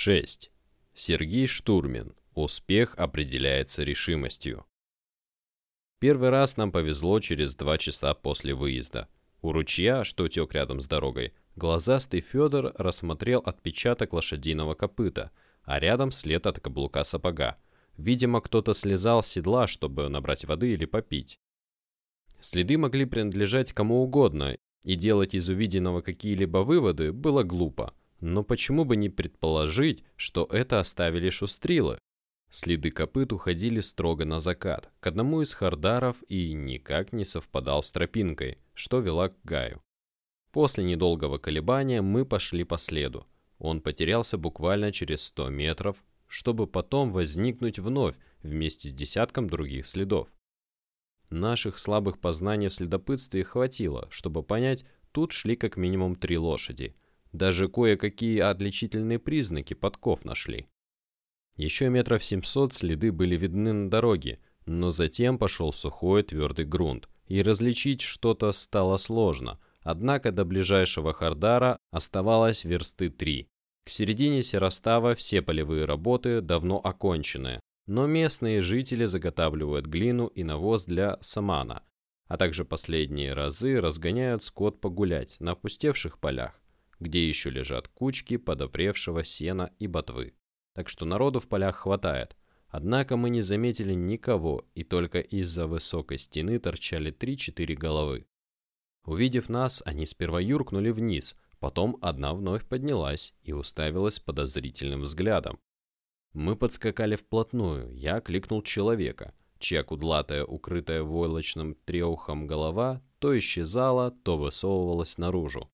6. Сергей Штурмин. Успех определяется решимостью. Первый раз нам повезло через два часа после выезда. У ручья, что тек рядом с дорогой, глазастый Федор рассмотрел отпечаток лошадиного копыта, а рядом след от каблука сапога. Видимо, кто-то слезал с седла, чтобы набрать воды или попить. Следы могли принадлежать кому угодно, и делать из увиденного какие-либо выводы было глупо. Но почему бы не предположить, что это оставили шустрилы? Следы копыт уходили строго на закат, к одному из хардаров и никак не совпадал с тропинкой, что вела к Гаю. После недолгого колебания мы пошли по следу. Он потерялся буквально через 100 метров, чтобы потом возникнуть вновь вместе с десятком других следов. Наших слабых познаний в следопытстве хватило, чтобы понять, тут шли как минимум три лошади. Даже кое-какие отличительные признаки подков нашли. Еще метров 700 следы были видны на дороге, но затем пошел сухой твердый грунт, и различить что-то стало сложно. Однако до ближайшего Хардара оставалось версты три. К середине Серостава все полевые работы давно окончены, но местные жители заготавливают глину и навоз для самана, а также последние разы разгоняют скот погулять на опустевших полях, где еще лежат кучки подопревшего сена и ботвы. Так что народу в полях хватает. Однако мы не заметили никого, и только из-за высокой стены торчали 3-4 головы. Увидев нас, они сперва юркнули вниз, потом одна вновь поднялась и уставилась подозрительным взглядом. Мы подскакали вплотную, я кликнул человека, чья кудлатая, укрытая войлочным треухом голова то исчезала, то высовывалась наружу.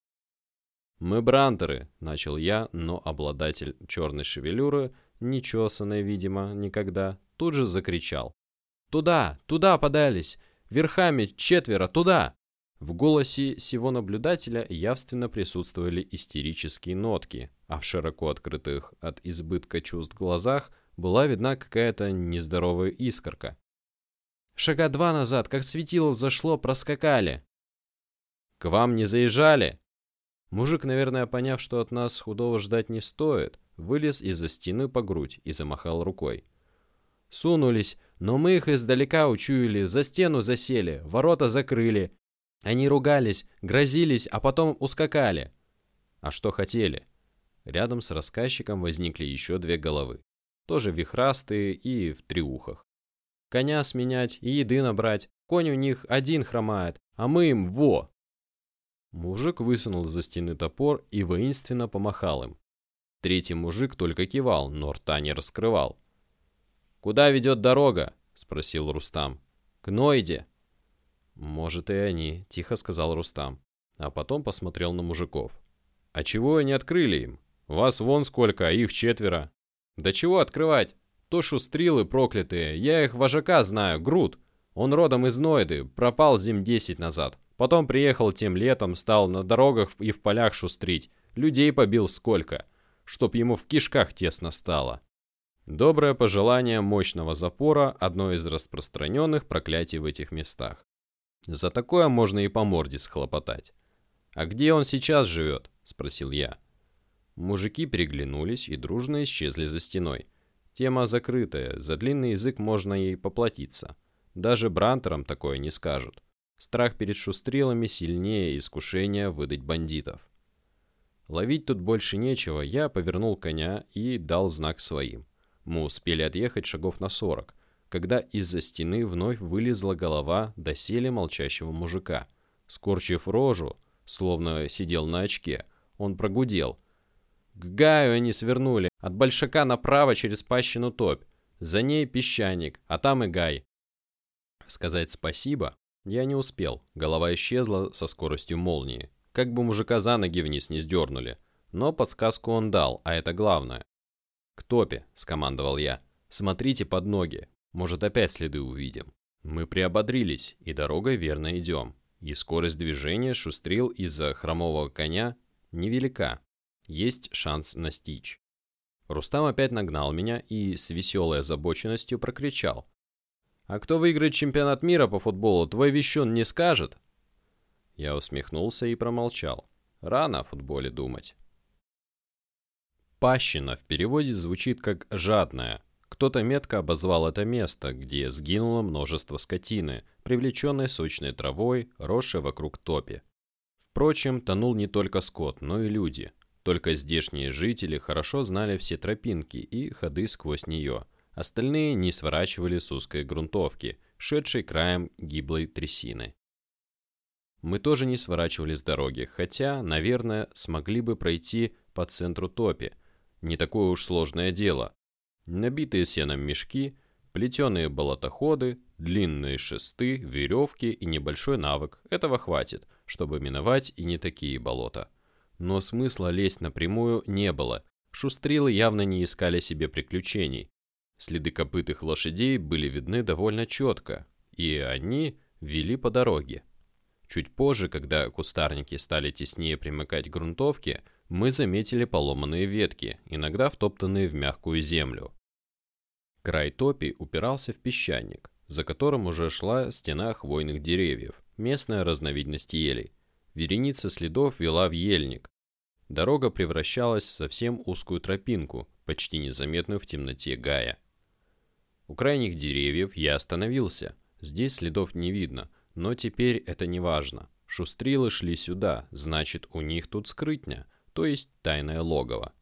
«Мы брантеры», — начал я, но обладатель черной шевелюры, нечесанной, видимо, никогда, тут же закричал. «Туда! Туда подались! Верхами четверо! Туда!» В голосе сего наблюдателя явственно присутствовали истерические нотки, а в широко открытых от избытка чувств глазах была видна какая-то нездоровая искорка. «Шага два назад, как светило зашло, проскакали!» «К вам не заезжали?» Мужик, наверное, поняв, что от нас худого ждать не стоит, вылез из-за стены по грудь и замахал рукой. Сунулись, но мы их издалека учуяли, за стену засели, ворота закрыли. Они ругались, грозились, а потом ускакали. А что хотели? Рядом с рассказчиком возникли еще две головы. Тоже вихрастые и в триухах. Коня сменять и еды набрать. Конь у них один хромает, а мы им во! Мужик высунул за стены топор и воинственно помахал им. Третий мужик только кивал, но рта не раскрывал. «Куда ведет дорога?» — спросил Рустам. «К Нойде». «Может, и они», — тихо сказал Рустам. А потом посмотрел на мужиков. «А чего они открыли им? Вас вон сколько, а их четверо». «Да чего открывать? То шустрилы проклятые, я их вожака знаю, Груд. Он родом из Нойды, пропал зим десять назад. Потом приехал тем летом, стал на дорогах и в полях шустрить. Людей побил сколько, чтоб ему в кишках тесно стало. Доброе пожелание мощного запора – одно из распространенных проклятий в этих местах. За такое можно и по морде схлопотать. «А где он сейчас живет?» – спросил я. Мужики переглянулись и дружно исчезли за стеной. Тема закрытая, за длинный язык можно ей поплатиться. Даже брантерам такое не скажут. Страх перед шустрелами сильнее искушения выдать бандитов. Ловить тут больше нечего, я повернул коня и дал знак своим. Мы успели отъехать шагов на сорок, когда из-за стены вновь вылезла голова доселе молчащего мужика. Скорчив рожу, словно сидел на очке, он прогудел. К Гаю они свернули, от Большака направо через пащину топь. За ней песчаник, а там и Гай. Сказать спасибо я не успел, голова исчезла со скоростью молнии. Как бы мужика за ноги вниз не сдернули. Но подсказку он дал, а это главное. «К топе», — скомандовал я. «Смотрите под ноги. Может, опять следы увидим». Мы приободрились, и дорогой верно идем. И скорость движения шустрил из-за хромового коня невелика. Есть шанс настичь. Рустам опять нагнал меня и с веселой озабоченностью прокричал. А кто выиграет чемпионат мира по футболу, твой вещун не скажет?» Я усмехнулся и промолчал. Рано о футболе думать. Пащина в переводе звучит как «жадная». Кто-то метко обозвал это место, где сгинуло множество скотины, привлеченной сочной травой, росшей вокруг топи. Впрочем, тонул не только скот, но и люди. Только здешние жители хорошо знали все тропинки и ходы сквозь нее. Остальные не сворачивали с узкой грунтовки, шедшей краем гиблой трясины. Мы тоже не сворачивали с дороги, хотя, наверное, смогли бы пройти по центру топи. Не такое уж сложное дело. Набитые сеном мешки, плетеные болотоходы, длинные шесты, веревки и небольшой навык. Этого хватит, чтобы миновать и не такие болота. Но смысла лезть напрямую не было. Шустрилы явно не искали себе приключений. Следы копытых лошадей были видны довольно четко, и они вели по дороге. Чуть позже, когда кустарники стали теснее примыкать к грунтовке, мы заметили поломанные ветки, иногда втоптанные в мягкую землю. Край топи упирался в песчаник, за которым уже шла стена хвойных деревьев, местная разновидность елей. Вереница следов вела в ельник. Дорога превращалась в совсем узкую тропинку, почти незаметную в темноте Гая. У крайних деревьев я остановился. Здесь следов не видно, но теперь это не важно. Шустрилы шли сюда, значит, у них тут скрытня, то есть тайное логово.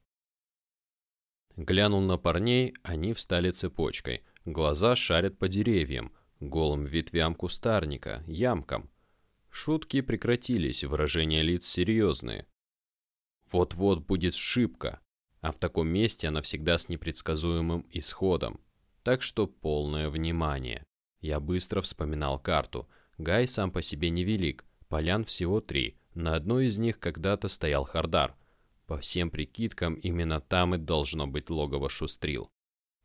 Глянул на парней, они встали цепочкой. Глаза шарят по деревьям, голым ветвям кустарника, ямкам. Шутки прекратились, выражения лиц серьезные. Вот-вот будет шибка, а в таком месте она всегда с непредсказуемым исходом. Так что полное внимание. Я быстро вспоминал карту. Гай сам по себе невелик, полян всего три. На одной из них когда-то стоял Хардар. По всем прикидкам, именно там и должно быть логово Шустрил.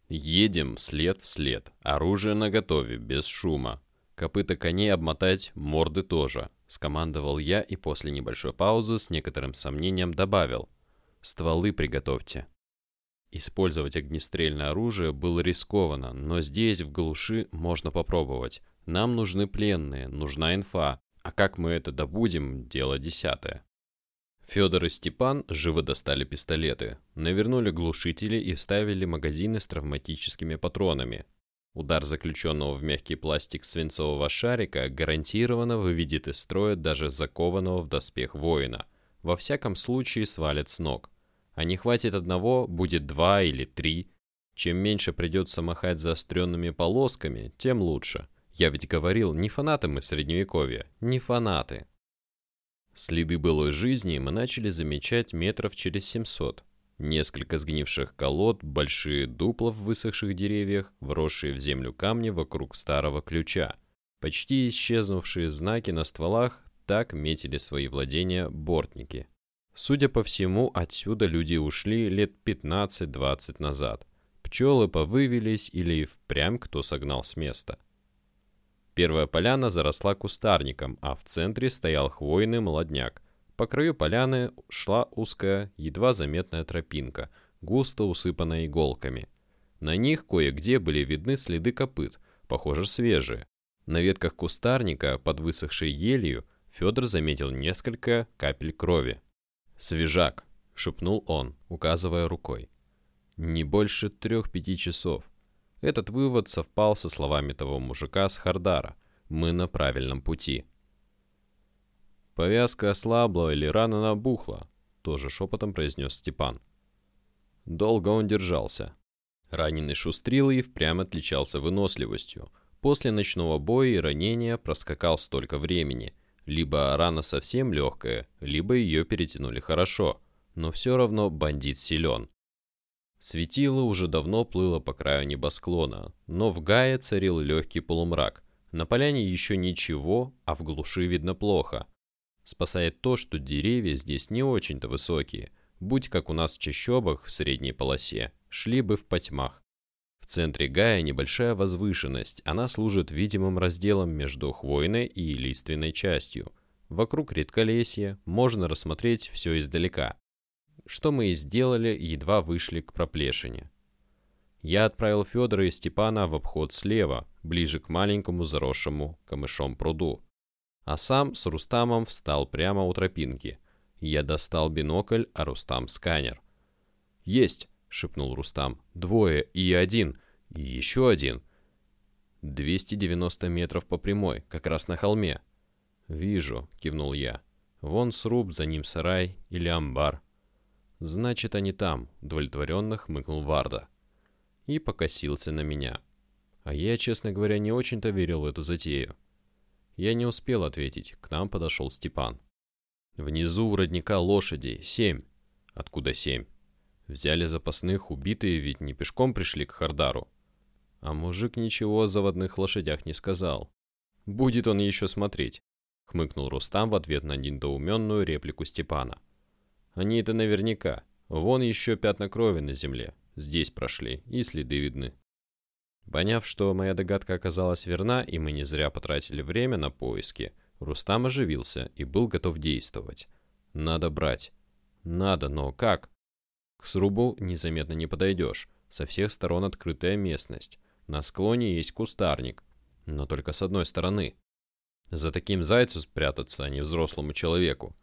Едем след в след, оружие наготове, без шума. Копыта коней обмотать, морды тоже, скомандовал я и после небольшой паузы с некоторым сомнением добавил. Стволы приготовьте. Использовать огнестрельное оружие было рискованно, но здесь, в глуши, можно попробовать. Нам нужны пленные, нужна инфа, а как мы это добудем, дело десятое. Федор и Степан живо достали пистолеты, навернули глушители и вставили магазины с травматическими патронами. Удар заключенного в мягкий пластик свинцового шарика гарантированно выведет из строя даже закованного в доспех воина. Во всяком случае свалит с ног. А не хватит одного, будет два или три. Чем меньше придется махать заостренными полосками, тем лучше. Я ведь говорил, не фанаты мы средневековья, не фанаты. Следы былой жизни мы начали замечать метров через 700. Несколько сгнивших колод, большие дупла в высохших деревьях, вросшие в землю камни вокруг старого ключа. Почти исчезнувшие знаки на стволах так метили свои владения бортники. Судя по всему, отсюда люди ушли лет 15-20 назад. Пчелы повывелись или впрямь кто согнал с места. Первая поляна заросла кустарником, а в центре стоял хвойный молодняк. По краю поляны шла узкая, едва заметная тропинка, густо усыпанная иголками. На них кое-где были видны следы копыт, похоже свежие. На ветках кустарника, под высохшей елью, Федор заметил несколько капель крови. «Свежак!» — шепнул он, указывая рукой. «Не больше трех-пяти часов. Этот вывод совпал со словами того мужика с Хардара. Мы на правильном пути. Повязка ослабла или рана набухла, тоже шепотом произнес Степан. Долго он держался. Раненый шустрил и впрямь отличался выносливостью. После ночного боя и ранения проскакал столько времени – либо рана совсем легкая, либо ее перетянули хорошо, но все равно бандит силен. Светило уже давно плыло по краю небосклона, но в Гае царил легкий полумрак. На поляне еще ничего, а в глуши видно плохо. Спасает то, что деревья здесь не очень-то высокие. Будь как у нас в чащобах в средней полосе, шли бы в потьмах. В центре Гая небольшая возвышенность, она служит видимым разделом между хвойной и лиственной частью. Вокруг редколесья, можно рассмотреть все издалека. Что мы и сделали, едва вышли к проплешине. Я отправил Федора и Степана в обход слева, ближе к маленькому заросшему камышом пруду. А сам с Рустамом встал прямо у тропинки. Я достал бинокль, а Рустам сканер. «Есть!» — шепнул Рустам. «Двое и один. И еще один. 290 метров по прямой, как раз на холме». «Вижу», — кивнул я. «Вон сруб, за ним сарай или амбар». «Значит, они там», — удовлетворенно хмыкнул Варда. И покосился на меня. А я, честно говоря, не очень-то верил в эту затею. Я не успел ответить, к нам подошел Степан. Внизу у родника лошадей, семь. Откуда семь? Взяли запасных, убитые, ведь не пешком пришли к Хардару. А мужик ничего о заводных лошадях не сказал. Будет он еще смотреть, хмыкнул Рустам в ответ на недоуменную реплику Степана. Они это наверняка. Вон еще пятна крови на земле. Здесь прошли, и следы видны. Поняв, что моя догадка оказалась верна, и мы не зря потратили время на поиски, Рустам оживился и был готов действовать. Надо брать. Надо, но как? К срубу незаметно не подойдешь. Со всех сторон открытая местность. На склоне есть кустарник. Но только с одной стороны. За таким зайцу спрятаться, а не взрослому человеку.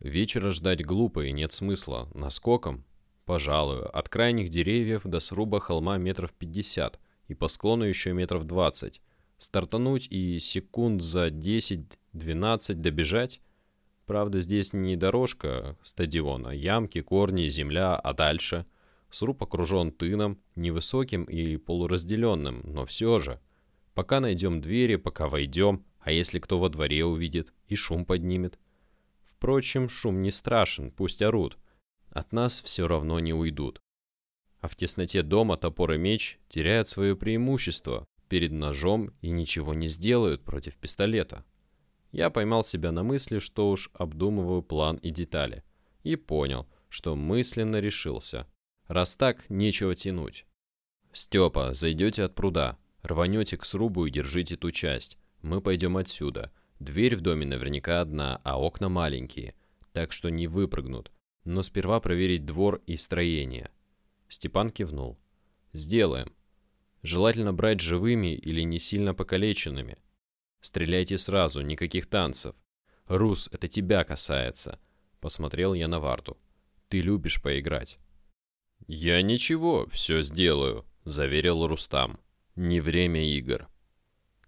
Вечера ждать глупо и нет смысла. Наскоком? Пожалуй. От крайних деревьев до сруба холма метров пятьдесят. И по склону еще метров двадцать. Стартануть и секунд за 10-12 добежать? Правда, здесь не дорожка стадиона, ямки, корни, земля, а дальше. Сруб окружен тыном, невысоким и полуразделенным, но все же. Пока найдем двери, пока войдем, а если кто во дворе увидит и шум поднимет? Впрочем, шум не страшен, пусть орут. От нас все равно не уйдут. А в тесноте дома топор и меч теряют свое преимущество перед ножом и ничего не сделают против пистолета. Я поймал себя на мысли, что уж обдумываю план и детали. И понял, что мысленно решился. Раз так, нечего тянуть. «Степа, зайдете от пруда, рванете к срубу и держите ту часть. Мы пойдем отсюда. Дверь в доме наверняка одна, а окна маленькие, так что не выпрыгнут. Но сперва проверить двор и строение». Степан кивнул. «Сделаем. Желательно брать живыми или не сильно покалеченными. Стреляйте сразу, никаких танцев. Рус, это тебя касается. Посмотрел я на Варту. Ты любишь поиграть. Я ничего, все сделаю, заверил Рустам. Не время игр.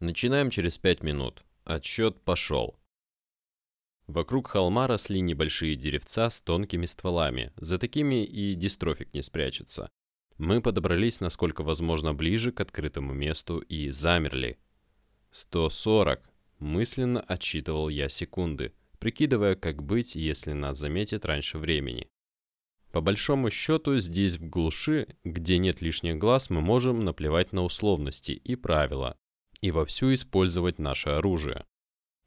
Начинаем через пять минут. Отсчет пошел. Вокруг холма росли небольшие деревца с тонкими стволами. За такими и дистрофик не спрячется. Мы подобрались насколько возможно ближе к открытому месту и замерли. 140. Мысленно отсчитывал я секунды, прикидывая, как быть, если нас заметят раньше времени. По большому счету, здесь в глуши, где нет лишних глаз, мы можем наплевать на условности и правила, и вовсю использовать наше оружие.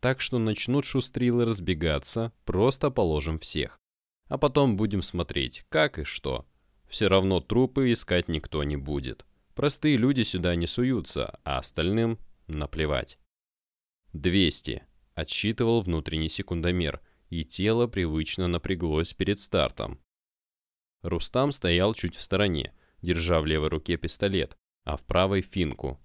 Так что начнут шустрилы разбегаться, просто положим всех. А потом будем смотреть, как и что. Все равно трупы искать никто не будет. Простые люди сюда не суются, а остальным наплевать. 200. Отсчитывал внутренний секундомер, и тело привычно напряглось перед стартом. Рустам стоял чуть в стороне, держа в левой руке пистолет, а в правой финку.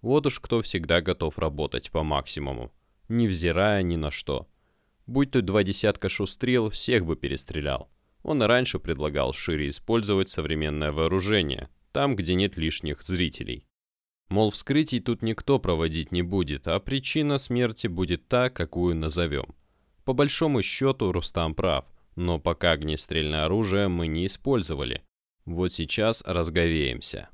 Вот уж кто всегда готов работать по максимуму, невзирая ни на что. Будь то два десятка шустрел, всех бы перестрелял. Он и раньше предлагал шире использовать современное вооружение, там, где нет лишних зрителей. Мол, вскрытий тут никто проводить не будет, а причина смерти будет та, какую назовем. По большому счету, Рустам прав, но пока огнестрельное оружие мы не использовали. Вот сейчас разговеемся.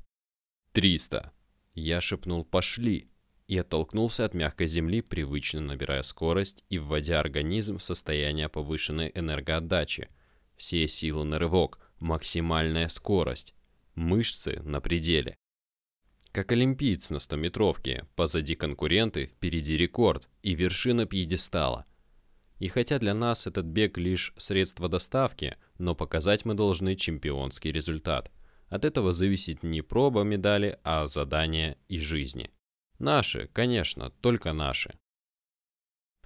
300. Я шепнул «пошли» и оттолкнулся от мягкой земли, привычно набирая скорость и вводя организм в состояние повышенной энергоотдачи – все силы на рывок, максимальная скорость, мышцы на пределе. Как олимпиец на 100-метровке, позади конкуренты, впереди рекорд и вершина пьедестала. И хотя для нас этот бег лишь средство доставки, но показать мы должны чемпионский результат. От этого зависит не проба медали, а задание и жизни. Наши, конечно, только наши.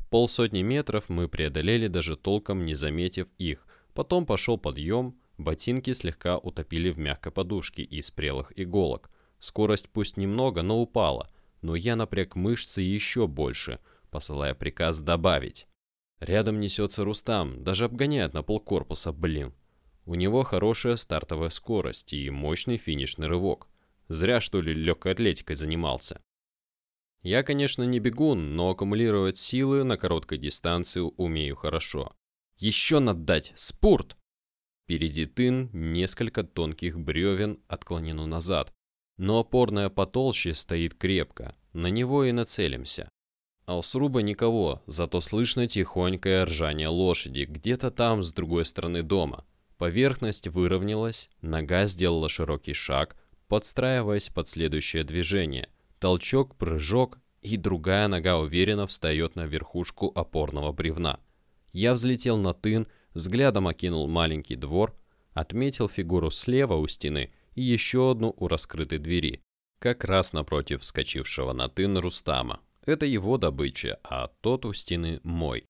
Полсотни метров мы преодолели даже толком не заметив их, Потом пошел подъем, ботинки слегка утопили в мягкой подушке из прелых иголок. Скорость пусть немного, но упала, но я напряг мышцы еще больше, посылая приказ добавить. Рядом несется Рустам, даже обгоняет на полкорпуса, блин. У него хорошая стартовая скорость и мощный финишный рывок. Зря, что ли, легкой атлетикой занимался. Я, конечно, не бегун, но аккумулировать силы на короткой дистанции умею хорошо. Еще наддать! Спорт! Впереди тын, несколько тонких бревен отклонено назад. Но опорная потолще стоит крепко. На него и нацелимся. А у сруба никого, зато слышно тихонькое ржание лошади, где-то там, с другой стороны дома. Поверхность выровнялась, нога сделала широкий шаг, подстраиваясь под следующее движение. Толчок, прыжок, и другая нога уверенно встает на верхушку опорного бревна. Я взлетел на тын, взглядом окинул маленький двор, отметил фигуру слева у стены и еще одну у раскрытой двери, как раз напротив вскочившего на тын Рустама. Это его добыча, а тот у стены мой.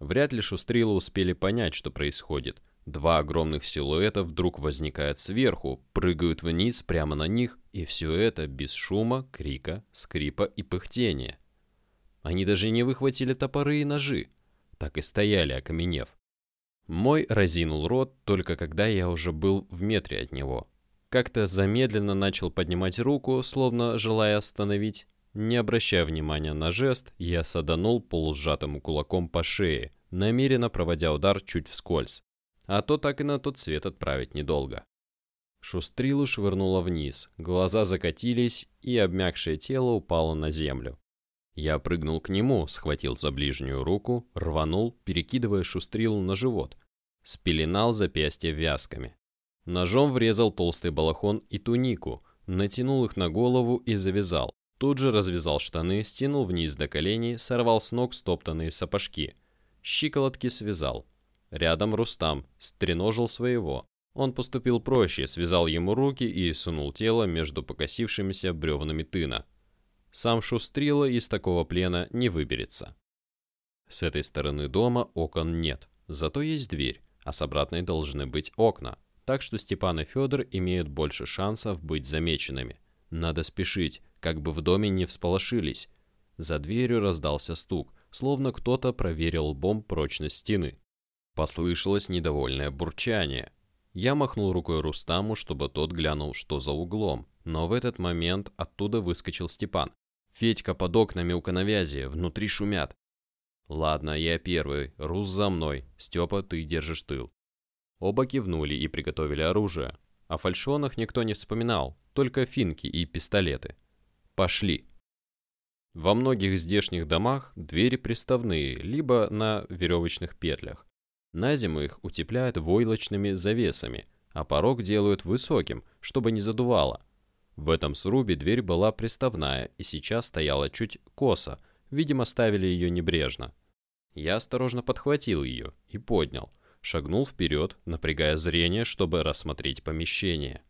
Вряд ли шустрилы успели понять, что происходит – Два огромных силуэта вдруг возникают сверху, прыгают вниз прямо на них, и все это без шума, крика, скрипа и пыхтения. Они даже не выхватили топоры и ножи, так и стояли, окаменев. Мой разинул рот, только когда я уже был в метре от него. Как-то замедленно начал поднимать руку, словно желая остановить. Не обращая внимания на жест, я саданул полусжатым кулаком по шее, намеренно проводя удар чуть вскользь а то так и на тот свет отправить недолго. Шустрилу швырнуло вниз, глаза закатились, и обмякшее тело упало на землю. Я прыгнул к нему, схватил за ближнюю руку, рванул, перекидывая шустрилу на живот, спеленал запястье вязками. Ножом врезал толстый балахон и тунику, натянул их на голову и завязал. Тут же развязал штаны, стянул вниз до коленей, сорвал с ног стоптанные сапожки. Щиколотки связал, Рядом Рустам стреножил своего. Он поступил проще, связал ему руки и сунул тело между покосившимися бревнами тына. Сам Шустрила из такого плена не выберется. С этой стороны дома окон нет, зато есть дверь, а с обратной должны быть окна, так что Степан и Федор имеют больше шансов быть замеченными. Надо спешить, как бы в доме не всполошились. За дверью раздался стук, словно кто-то проверил лбом прочность стены. Послышалось недовольное бурчание. Я махнул рукой Рустаму, чтобы тот глянул, что за углом, но в этот момент оттуда выскочил Степан. «Федька под окнами у коновязи, внутри шумят». «Ладно, я первый, Рус за мной, Степа, ты держишь тыл». Оба кивнули и приготовили оружие. О фальшонах никто не вспоминал, только финки и пистолеты. «Пошли». Во многих здешних домах двери приставные, либо на веревочных петлях. На зиму их утепляют войлочными завесами, а порог делают высоким, чтобы не задувало. В этом срубе дверь была приставная и сейчас стояла чуть косо, видимо, ставили ее небрежно. Я осторожно подхватил ее и поднял, шагнул вперед, напрягая зрение, чтобы рассмотреть помещение.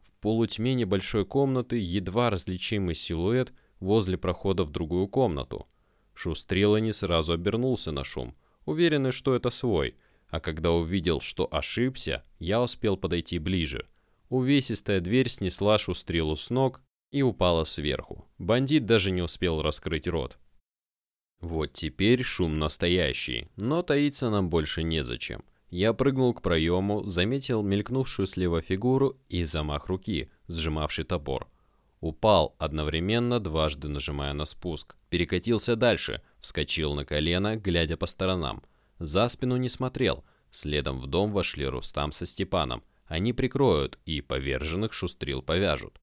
В полутьме небольшой комнаты едва различимый силуэт возле прохода в другую комнату. Шустрела не сразу обернулся на шум – уверенный, что это свой, а когда увидел, что ошибся, я успел подойти ближе. Увесистая дверь снесла шустрелу с ног и упала сверху. Бандит даже не успел раскрыть рот. Вот теперь шум настоящий, но таиться нам больше незачем. Я прыгнул к проему, заметил мелькнувшую слева фигуру и замах руки, сжимавший топор. Упал, одновременно дважды нажимая на спуск. Перекатился дальше, вскочил на колено, глядя по сторонам. За спину не смотрел. Следом в дом вошли Рустам со Степаном. Они прикроют и поверженных шустрил повяжут.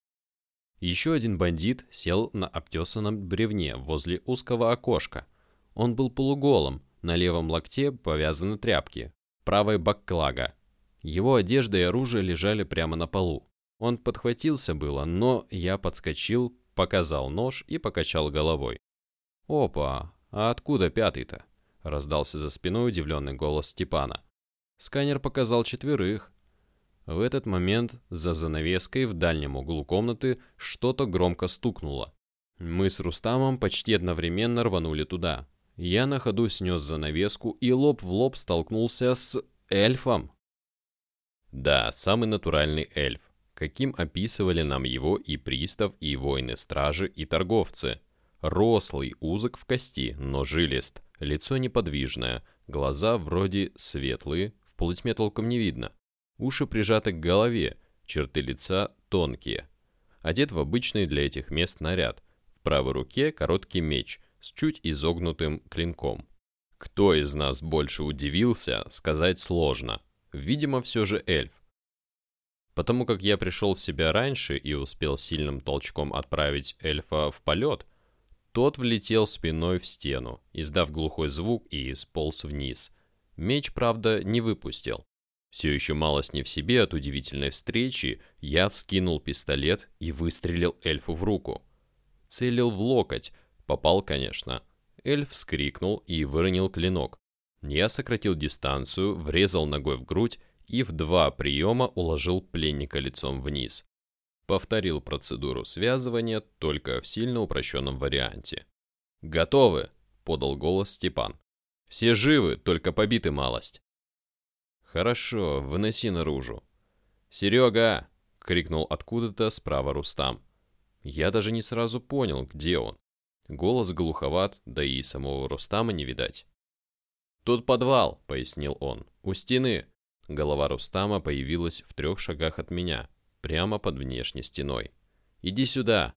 Еще один бандит сел на обтесанном бревне возле узкого окошка. Он был полуголым, на левом локте повязаны тряпки, правой баклага. Его одежда и оружие лежали прямо на полу. Он подхватился было, но я подскочил, показал нож и покачал головой. «Опа, а откуда пятый-то?» – раздался за спиной удивленный голос Степана. Сканер показал четверых. В этот момент за занавеской в дальнем углу комнаты что-то громко стукнуло. Мы с Рустамом почти одновременно рванули туда. Я на ходу снес занавеску и лоб в лоб столкнулся с эльфом. Да, самый натуральный эльф каким описывали нам его и пристав, и воины-стражи, и торговцы. Рослый, узок в кости, но жилист, лицо неподвижное, глаза вроде светлые, в полутьме толком не видно. Уши прижаты к голове, черты лица тонкие. Одет в обычный для этих мест наряд. В правой руке короткий меч с чуть изогнутым клинком. Кто из нас больше удивился, сказать сложно. Видимо, все же эльф. Потому как я пришел в себя раньше и успел сильным толчком отправить эльфа в полет, тот влетел спиной в стену, издав глухой звук и сполз вниз. Меч, правда, не выпустил. Все еще малость не в себе от удивительной встречи, я вскинул пистолет и выстрелил эльфу в руку. Целил в локоть, попал, конечно. Эльф вскрикнул и выронил клинок. Я сократил дистанцию, врезал ногой в грудь и в два приема уложил пленника лицом вниз. Повторил процедуру связывания, только в сильно упрощенном варианте. «Готовы!» – подал голос Степан. «Все живы, только побиты малость». «Хорошо, выноси наружу». «Серега!» – крикнул откуда-то справа Рустам. Я даже не сразу понял, где он. Голос глуховат, да и самого Рустама не видать. «Тут подвал», — пояснил он, — «у стены». Голова Рустама появилась в трех шагах от меня, прямо под внешней стеной. «Иди сюда!»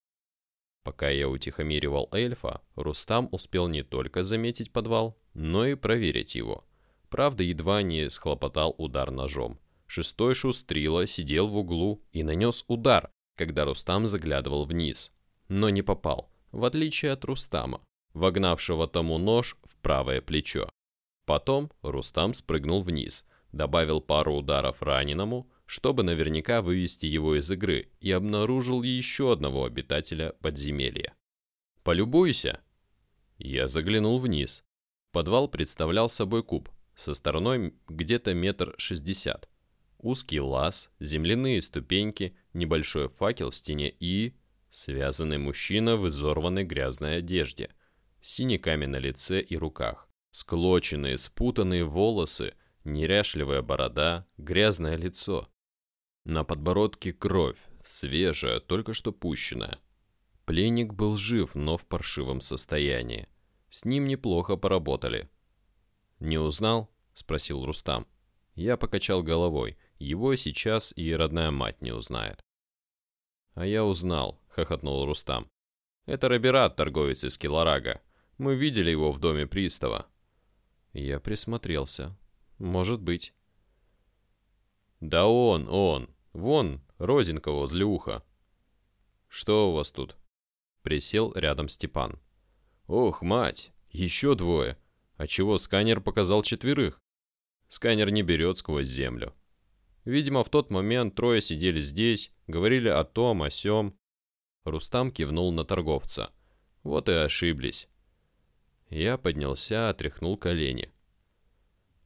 Пока я утихомиривал эльфа, Рустам успел не только заметить подвал, но и проверить его. Правда, едва не схлопотал удар ножом. Шестой шустрила сидел в углу и нанес удар, когда Рустам заглядывал вниз. Но не попал, в отличие от Рустама, вогнавшего тому нож в правое плечо. Потом Рустам спрыгнул вниз, добавил пару ударов раненому, чтобы наверняка вывести его из игры, и обнаружил еще одного обитателя подземелья. «Полюбуйся!» Я заглянул вниз. Подвал представлял собой куб, со стороной где-то метр шестьдесят. Узкий лаз, земляные ступеньки, небольшой факел в стене и... Связанный мужчина в изорванной грязной одежде, с синяками на лице и руках. Склоченные, спутанные волосы, неряшливая борода, грязное лицо. На подбородке кровь, свежая, только что пущенная. Пленник был жив, но в паршивом состоянии. С ним неплохо поработали. «Не узнал?» – спросил Рустам. Я покачал головой. Его сейчас и родная мать не узнает. «А я узнал», – хохотнул Рустам. «Это Роберат, торговец из Килорага. Мы видели его в доме пристава. Я присмотрелся. Может быть. Да он, он. Вон, розинка возле уха. Что у вас тут? Присел рядом Степан. Ох, мать, еще двое. А чего сканер показал четверых? Сканер не берет сквозь землю. Видимо, в тот момент трое сидели здесь, говорили о том, о сём. Рустам кивнул на торговца. Вот и ошиблись. Я поднялся, отряхнул колени.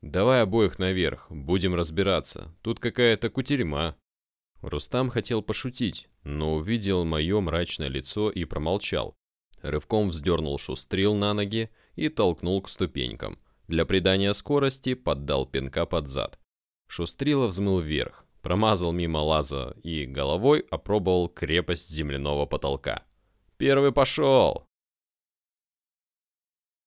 «Давай обоих наверх, будем разбираться. Тут какая-то кутерьма». Рустам хотел пошутить, но увидел мое мрачное лицо и промолчал. Рывком вздернул шустрил на ноги и толкнул к ступенькам. Для придания скорости поддал пинка под зад. Шустрила взмыл вверх, промазал мимо лаза и головой опробовал крепость земляного потолка. «Первый пошел!»